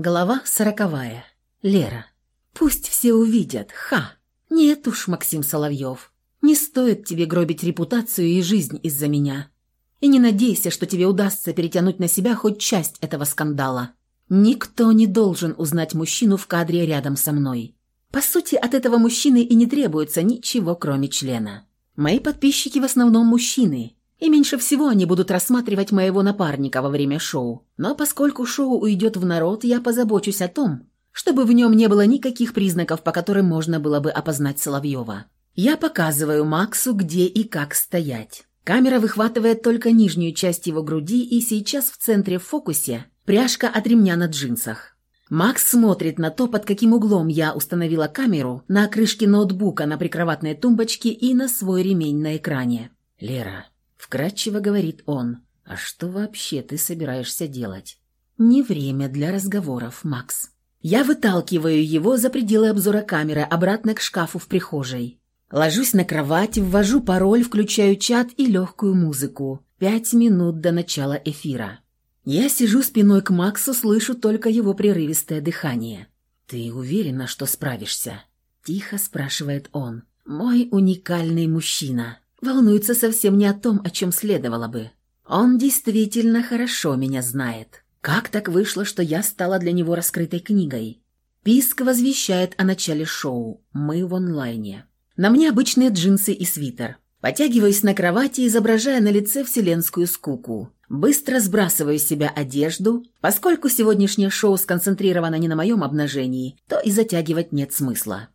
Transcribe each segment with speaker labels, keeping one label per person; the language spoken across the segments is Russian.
Speaker 1: Глава сороковая. Лера. Пусть все увидят. Ха! Нет уж, Максим Соловьев. Не стоит тебе гробить репутацию и жизнь из-за меня. И не надейся, что тебе удастся перетянуть на себя хоть часть этого скандала. Никто не должен узнать мужчину в кадре рядом со мной. По сути, от этого мужчины и не требуется ничего, кроме члена. Мои подписчики в основном мужчины, и меньше всего они будут рассматривать моего напарника во время шоу. Но поскольку шоу уйдет в народ, я позабочусь о том, чтобы в нем не было никаких признаков, по которым можно было бы опознать Соловьева. Я показываю Максу, где и как стоять. Камера выхватывает только нижнюю часть его груди, и сейчас в центре в фокусе пряжка от ремня на джинсах. Макс смотрит на то, под каким углом я установила камеру, на крышке ноутбука на прикроватной тумбочке и на свой ремень на экране. «Лера, Вкратчиво говорит он. «А что вообще ты собираешься делать?» «Не время для разговоров, Макс». Я выталкиваю его за пределы обзора камеры обратно к шкафу в прихожей. Ложусь на кровать, ввожу пароль, включаю чат и легкую музыку. Пять минут до начала эфира. Я сижу спиной к Максу, слышу только его прерывистое дыхание. «Ты уверена, что справишься?» Тихо спрашивает он. «Мой уникальный мужчина» волнуется совсем не о том, о чем следовало бы. Он действительно хорошо меня знает. Как так вышло, что я стала для него раскрытой книгой? Писк возвещает о начале шоу. Мы в онлайне. На мне обычные джинсы и свитер. Потягиваюсь на кровати, изображая на лице вселенскую скуку. Быстро сбрасываю с себя одежду. Поскольку сегодняшнее шоу сконцентрировано не на моем обнажении, то и затягивать нет смысла.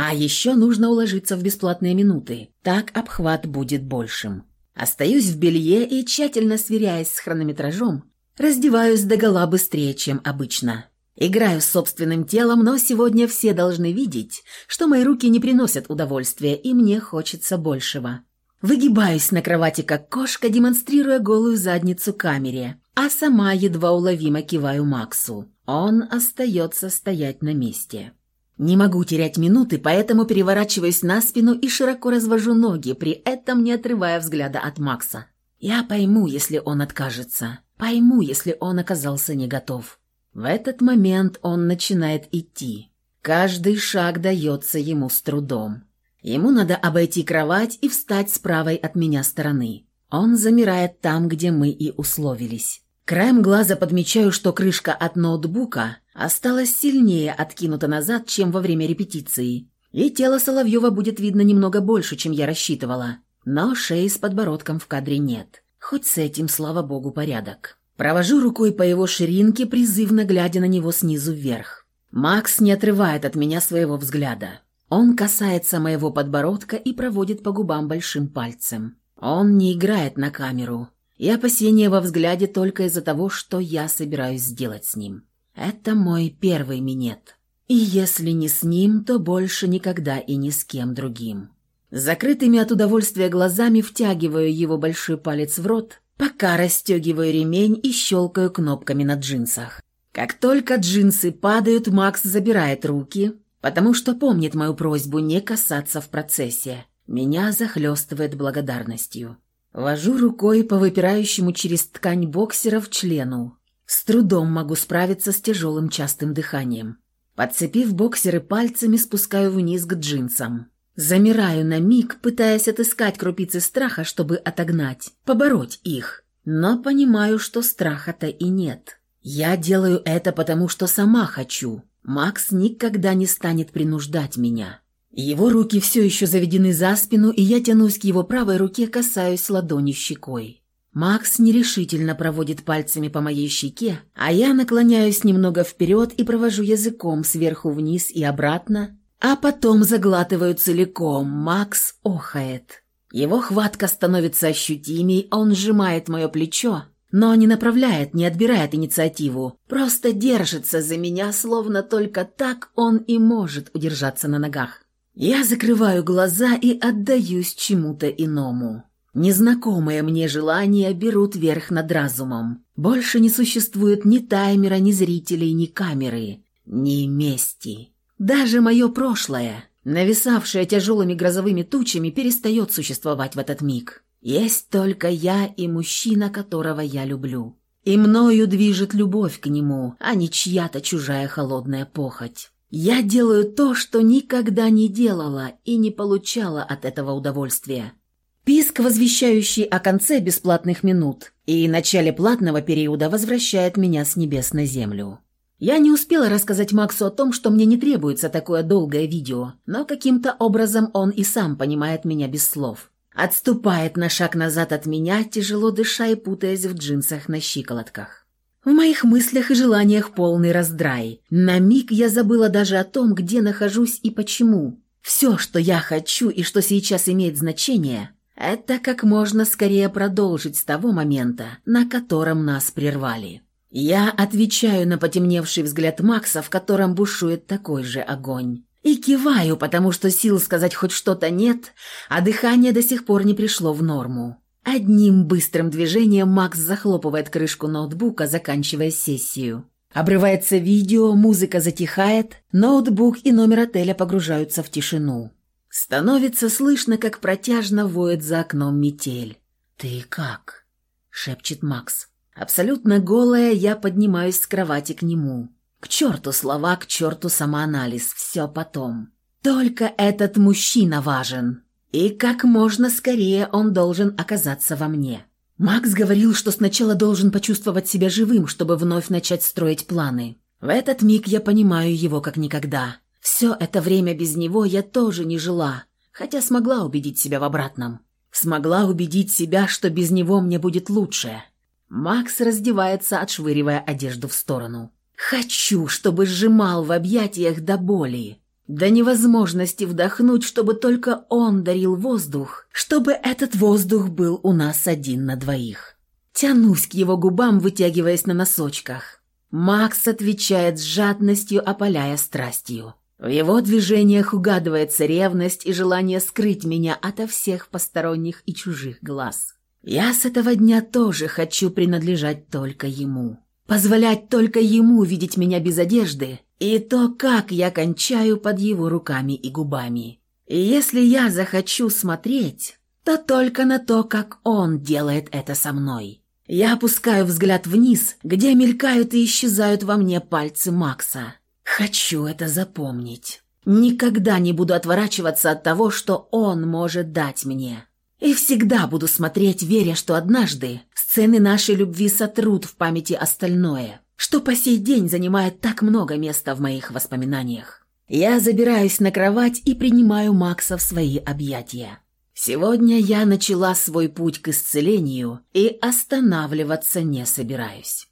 Speaker 1: А еще нужно уложиться в бесплатные минуты. Так обхват будет большим. Остаюсь в белье и, тщательно сверяясь с хронометражом, раздеваюсь догола быстрее, чем обычно. Играю с собственным телом, но сегодня все должны видеть, что мои руки не приносят удовольствия, и мне хочется большего. Выгибаюсь на кровати, как кошка, демонстрируя голую задницу камере, а сама едва уловимо киваю Максу. Он остается стоять на месте. Не могу терять минуты, поэтому переворачиваюсь на спину и широко развожу ноги, при этом не отрывая взгляда от Макса. Я пойму, если он откажется. Пойму, если он оказался не готов. В этот момент он начинает идти. Каждый шаг дается ему с трудом. Ему надо обойти кровать и встать с правой от меня стороны. Он замирает там, где мы и условились. Краем глаза подмечаю, что крышка от ноутбука осталась сильнее откинута назад, чем во время репетиции. И тело Соловьева будет видно немного больше, чем я рассчитывала. Но шеи с подбородком в кадре нет. Хоть с этим, слава богу, порядок. Провожу рукой по его ширинке, призывно глядя на него снизу вверх. Макс не отрывает от меня своего взгляда. Он касается моего подбородка и проводит по губам большим пальцем. Он не играет на камеру и опасения во взгляде только из-за того, что я собираюсь сделать с ним. Это мой первый минет. И если не с ним, то больше никогда и ни с кем другим. Закрытыми от удовольствия глазами втягиваю его большой палец в рот, пока расстегиваю ремень и щелкаю кнопками на джинсах. Как только джинсы падают, Макс забирает руки, потому что помнит мою просьбу не касаться в процессе. Меня захлестывает благодарностью. Вожу рукой по выпирающему через ткань боксеров члену. С трудом могу справиться с тяжелым частым дыханием. Подцепив боксеры пальцами, спускаю вниз к джинсам. Замираю на миг, пытаясь отыскать крупицы страха, чтобы отогнать, побороть их. Но понимаю, что страха-то и нет. Я делаю это потому, что сама хочу. Макс никогда не станет принуждать меня. Его руки все еще заведены за спину, и я тянусь к его правой руке, касаюсь ладони щекой. Макс нерешительно проводит пальцами по моей щеке, а я наклоняюсь немного вперед и провожу языком сверху вниз и обратно, а потом заглатываю целиком. Макс охает. Его хватка становится ощутимей, он сжимает мое плечо, но не направляет, не отбирает инициативу, просто держится за меня, словно только так он и может удержаться на ногах. Я закрываю глаза и отдаюсь чему-то иному. Незнакомые мне желания берут верх над разумом. Больше не существует ни таймера, ни зрителей, ни камеры, ни мести. Даже мое прошлое, нависавшее тяжелыми грозовыми тучами, перестает существовать в этот миг. Есть только я и мужчина, которого я люблю. И мною движет любовь к нему, а не чья-то чужая холодная похоть. Я делаю то, что никогда не делала и не получала от этого удовольствия. Писк, возвещающий о конце бесплатных минут и начале платного периода, возвращает меня с небес на землю. Я не успела рассказать Максу о том, что мне не требуется такое долгое видео, но каким-то образом он и сам понимает меня без слов. Отступает на шаг назад от меня, тяжело дыша и путаясь в джинсах на щиколотках. В моих мыслях и желаниях полный раздрай. На миг я забыла даже о том, где нахожусь и почему. Все, что я хочу и что сейчас имеет значение, это как можно скорее продолжить с того момента, на котором нас прервали. Я отвечаю на потемневший взгляд Макса, в котором бушует такой же огонь. И киваю, потому что сил сказать хоть что-то нет, а дыхание до сих пор не пришло в норму. Одним быстрым движением Макс захлопывает крышку ноутбука, заканчивая сессию. Обрывается видео, музыка затихает, ноутбук и номер отеля погружаются в тишину. Становится слышно, как протяжно воет за окном метель. «Ты как?» — шепчет Макс. Абсолютно голая, я поднимаюсь с кровати к нему. К черту слова, к черту самоанализ, все потом. Только этот мужчина важен. И как можно скорее он должен оказаться во мне. Макс говорил, что сначала должен почувствовать себя живым, чтобы вновь начать строить планы. В этот миг я понимаю его как никогда. Все это время без него я тоже не жила, хотя смогла убедить себя в обратном. Смогла убедить себя, что без него мне будет лучше. Макс раздевается, отшвыривая одежду в сторону. «Хочу, чтобы сжимал в объятиях до боли до невозможности вдохнуть, чтобы только он дарил воздух, чтобы этот воздух был у нас один на двоих. Тянусь к его губам, вытягиваясь на носочках. Макс отвечает с жадностью, опаляя страстью. В его движениях угадывается ревность и желание скрыть меня ото всех посторонних и чужих глаз. Я с этого дня тоже хочу принадлежать только ему. Позволять только ему видеть меня без одежды и то, как я кончаю под его руками и губами. И если я захочу смотреть, то только на то, как он делает это со мной. Я опускаю взгляд вниз, где мелькают и исчезают во мне пальцы Макса. Хочу это запомнить. Никогда не буду отворачиваться от того, что он может дать мне. И всегда буду смотреть, веря, что однажды сцены нашей любви сотрут в памяти остальное что по сей день занимает так много места в моих воспоминаниях. Я забираюсь на кровать и принимаю Макса в свои объятия. Сегодня я начала свой путь к исцелению и останавливаться не собираюсь.